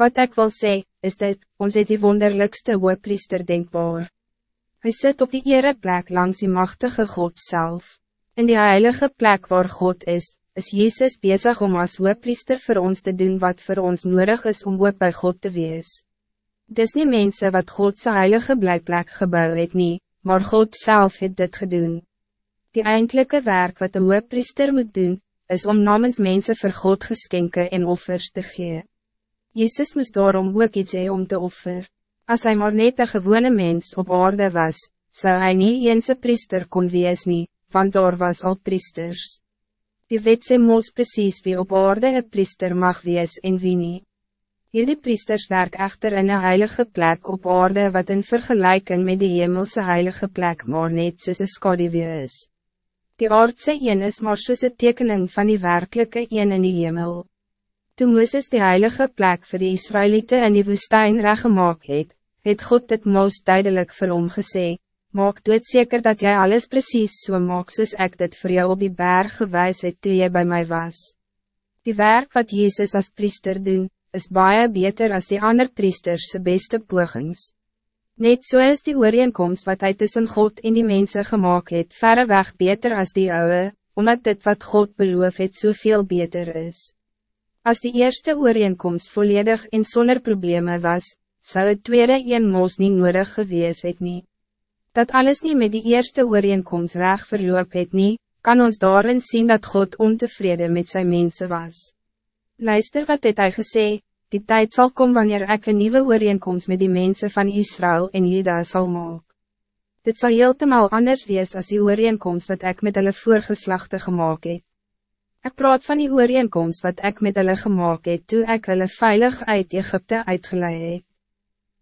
Wat ik wil zeggen, is dit, ons het die wonderlijkste priester denkbaar. Hij zit op die ere plek langs die machtige God zelf. In die heilige plek waar God is, is Jezus bezig om als priester voor ons te doen wat voor ons nodig is om hoop bij God te wees. Dis nie mense wat God zijn heilige blijplek gebouw het nie, maar God zelf het dit gedoen. Die eindelijke werk wat de priester moet doen, is om namens mensen voor God geschenken en offers te geven. Jezus moest daarom ook iets hee om te offer. Als hij maar net een gewone mens op aarde was, zou hij niet eens een priester kon wees nie, want daar was al priesters. Die wet sê mos precies wie op aarde een priester mag wees en wie nie. Hierdie priesters werk echter in een heilige plek op aarde wat in vergelijking met die hemelse heilige plek maar net soos een skadewee is. Die aardse een is maar soos een tekening van die werkelijke een in die hemel. Toen Mooses de heilige plek voor de Israëlieten in die woestijn reggemaak het, het God dit most duidelijk vir hom gesê, maak doet zeker dat jij alles precies zo so maak soos ek dit voor jou op die berg gewys het toe jy by my was. Die werk wat Jezus als priester doen, is baie beter als die ander priesters se beste pogings. Net so is die ooreenkomst wat hij tussen God en die mensen gemaakt het verreweg beter als die ouwe, omdat dit wat God beloof het soveel beter is. Als die eerste ooreenkomst volledig en zonder problemen was, zou het tweede een moos niet nodig geweest het nie. Dat alles niet met die eerste ooreenkomst reg verloop het nie, kan ons daarin zien dat God ontevreden met zijn mensen was. Luister wat het hy gesê, die tijd zal komen wanneer ik een nieuwe ooreenkomst met die mensen van Israël en Juda zal maken. Dit zal heeltemal anders wees als die ooreenkomst wat ik met hulle voorgeslachte gemaakt heb. Ik praat van die ooreenkomst wat ik met hulle gemaakt het toe ek hulle veilig uit Egypte uitgeleid het.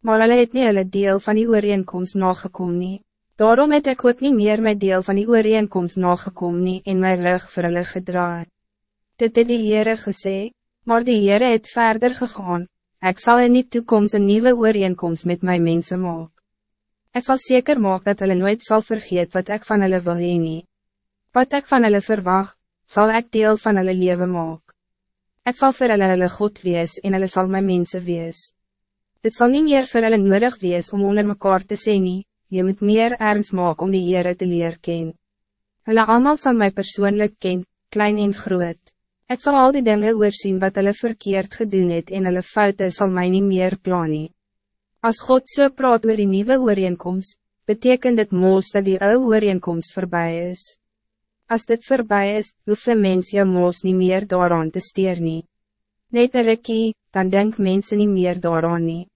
Maar hulle het nie hulle deel van die ooreenkomst nagekom nie. Daarom het ek ook nie meer my deel van die ooreenkomst nagekom nie en my rug vir hulle gedraai. Dit het die Heere gesê, maar die Heere het verder gegaan, ik zal in die toekomst een nieuwe ooreenkomst met mijn mensen maken. Ik zal zeker maken dat hulle nooit zal vergeten wat ik van hulle wil heen nie. Wat ik van hulle verwacht, zal ik deel van hulle leven maak. Ik zal vir hulle hulle God wees en hulle sal my mense wees. Dit zal niet meer vir hulle nodig wees om onder mekaar te sê nie, jy moet meer ernst maak om die Heere te leer ken. Hulle allemaal zal mij persoonlijk ken, klein en groot. Ik zal al die dingen oorzien wat hulle verkeerd gedoen het en hulle foute sal my nie meer plan nie. As God so praat oor die nieuwe ooreenkomst, betekent het moos dat die oude ooreenkomst voorbij is. Als dit voorbij is, hoef een mens jou moos niet meer daaraan te steer nie. Net een rikkie, dan denk mensen niet meer daaraan nie.